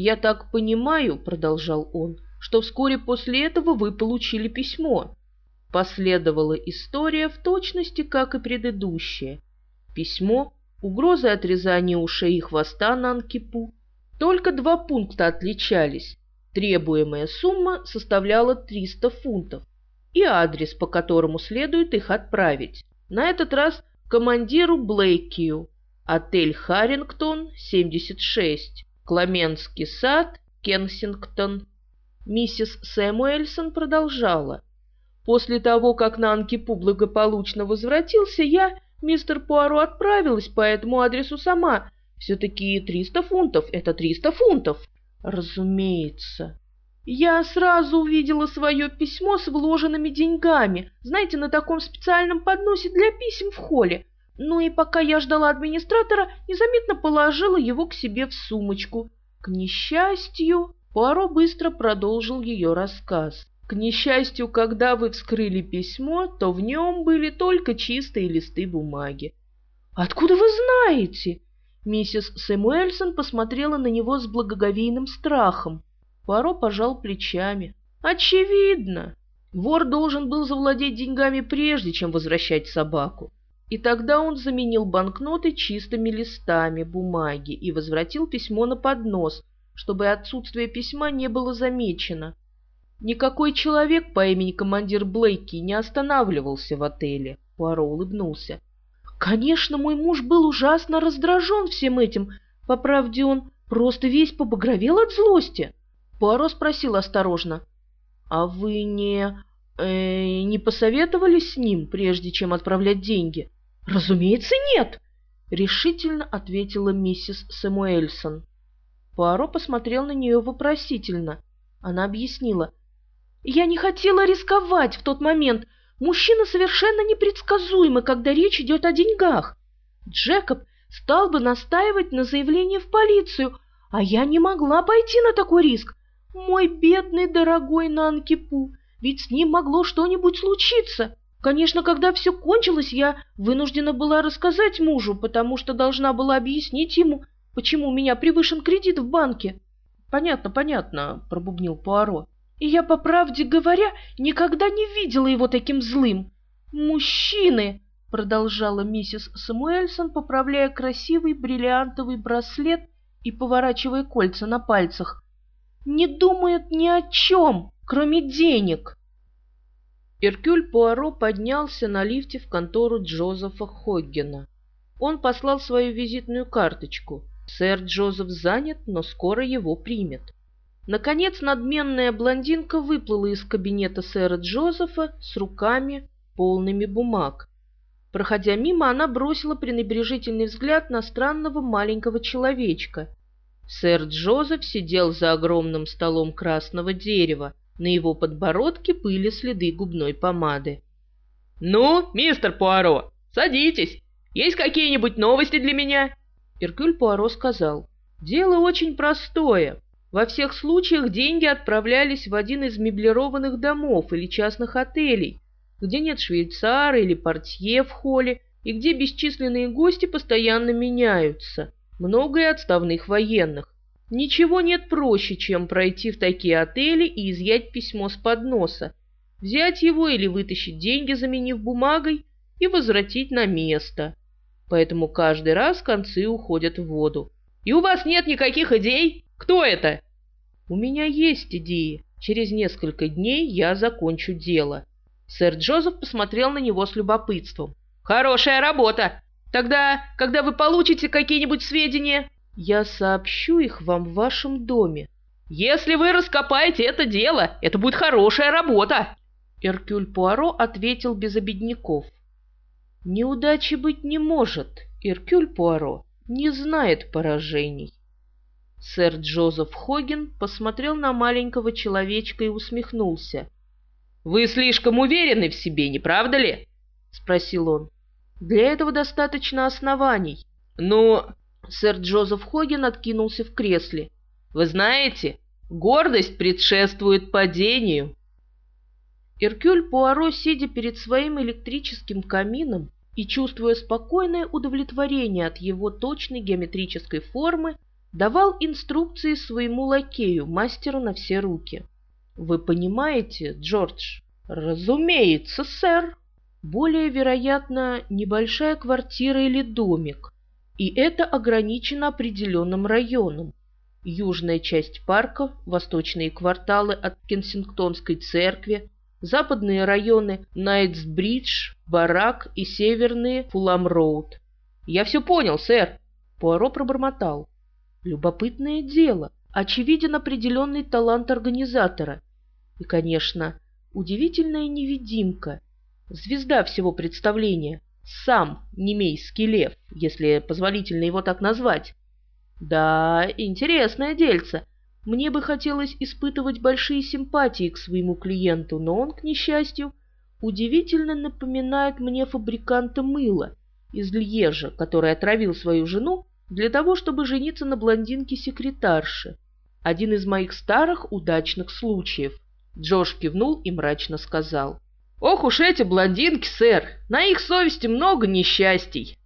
«Я так понимаю», — продолжал он, — «что вскоре после этого вы получили письмо». Последовала история в точности, как и предыдущая. Письмо, угроза отрезания ушей и хвоста на Анкипу. Только два пункта отличались. Требуемая сумма составляла 300 фунтов и адрес, по которому следует их отправить. На этот раз командиру Блейкию, отель «Харрингтон», 76, Кламенский сад, Кенсингтон. Миссис Сэмуэльсон продолжала. После того, как на Анкипу благополучно возвратился, я, мистер Пуаро, отправилась по этому адресу сама. Все-таки 300 фунтов — это 300 фунтов. Разумеется. Я сразу увидела свое письмо с вложенными деньгами, знаете, на таком специальном подносе для писем в холле. Ну и пока я ждала администратора, незаметно положила его к себе в сумочку. К несчастью, Пуаро быстро продолжил ее рассказ. К несчастью, когда вы вскрыли письмо, то в нем были только чистые листы бумаги. «Откуда вы знаете?» Миссис Сэмуэльсон посмотрела на него с благоговейным страхом. Пуаро пожал плечами. «Очевидно. Вор должен был завладеть деньгами прежде, чем возвращать собаку. И тогда он заменил банкноты чистыми листами бумаги и возвратил письмо на поднос, чтобы отсутствие письма не было замечено. Никакой человек по имени командир Блейки не останавливался в отеле. Пуаро улыбнулся. Конечно, мой муж был ужасно раздражен всем этим. По правде, он просто весь побагровел от злости. Пуаро спросил осторожно. «А вы не... Э, не посоветовались с ним, прежде чем отправлять деньги?» «Разумеется, нет!» — решительно ответила миссис Сэмуэльсон. Пуаро посмотрел на нее вопросительно. Она объяснила. «Я не хотела рисковать в тот момент. Мужчина совершенно непредсказуемый, когда речь идет о деньгах. Джекоб стал бы настаивать на заявлении в полицию, а я не могла пойти на такой риск. Мой бедный дорогой Нанкипу, ведь с ним могло что-нибудь случиться. Конечно, когда все кончилось, я вынуждена была рассказать мужу, потому что должна была объяснить ему, почему у меня превышен кредит в банке. «Понятно, понятно», — пробубнил Пуаро. «И я, по правде говоря, никогда не видела его таким злым. Мужчины!» — продолжала миссис Самуэльсон, поправляя красивый бриллиантовый браслет и поворачивая кольца на пальцах. «Не думают ни о чем, кроме денег!» Иркюль Пуаро поднялся на лифте в контору Джозефа Хоггена. Он послал свою визитную карточку. Сэр Джозеф занят, но скоро его примет. Наконец, надменная блондинка выплыла из кабинета сэра Джозефа с руками, полными бумаг. Проходя мимо, она бросила пренебрежительный взгляд на странного маленького человечка. Сэр Джозеф сидел за огромным столом красного дерева, на его подбородке были следы губной помады. «Ну, мистер Пуаро, садитесь. Есть какие-нибудь новости для меня?» Иркюль Пуаро сказал. «Дело очень простое. Во всех случаях деньги отправлялись в один из меблированных домов или частных отелей, где нет швейцара или портье в холле, и где бесчисленные гости постоянно меняются, много и отставных военных. Ничего нет проще, чем пройти в такие отели и изъять письмо с подноса, взять его или вытащить деньги, заменив бумагой, и возвратить на место. Поэтому каждый раз концы уходят в воду. «И у вас нет никаких идей? Кто это?» «У меня есть идеи. Через несколько дней я закончу дело». Сэр Джозеф посмотрел на него с любопытством. «Хорошая работа! Тогда, когда вы получите какие-нибудь сведения, я сообщу их вам в вашем доме. Если вы раскопаете это дело, это будет хорошая работа. Эркюль Пуаро ответил без обедняков. Неудачи быть не может. Эркюль Пуаро не знает поражений. Сэр Джозеф Хоген посмотрел на маленького человечка и усмехнулся. «Вы слишком уверены в себе, не правда ли?» — спросил он. «Для этого достаточно оснований». «Ну, Сэр Джозеф Хоген откинулся в кресле. «Вы знаете, гордость предшествует падению». Иркюль Пуаро, сидя перед своим электрическим камином и чувствуя спокойное удовлетворение от его точной геометрической формы, давал инструкции своему лакею, мастеру на все руки. «Вы понимаете, Джордж?» «Разумеется, сэр!» Более вероятно, небольшая квартира или домик, и это ограничено определенным районом. Южная часть парка, восточные кварталы от Кенсингтонской церкви, западные районы Найтсбридж, Барак и северные Фулам-Роуд. «Я все понял, сэр!» Пуаро пробормотал. Любопытное дело. Очевиден определенный талант организатора. И, конечно, удивительная невидимка. Звезда всего представления. Сам немейский лев, если позволительно его так назвать. Да, интересное дельце. Мне бы хотелось испытывать большие симпатии к своему клиенту, но он, к несчастью, удивительно напоминает мне фабриканта мыла из Льежа, который отравил свою жену для того, чтобы жениться на блондинке-секретарше. Один из моих старых удачных случаев. Джош кивнул и мрачно сказал. «Ох уж эти блондинки, сэр! На их совести много несчастий!»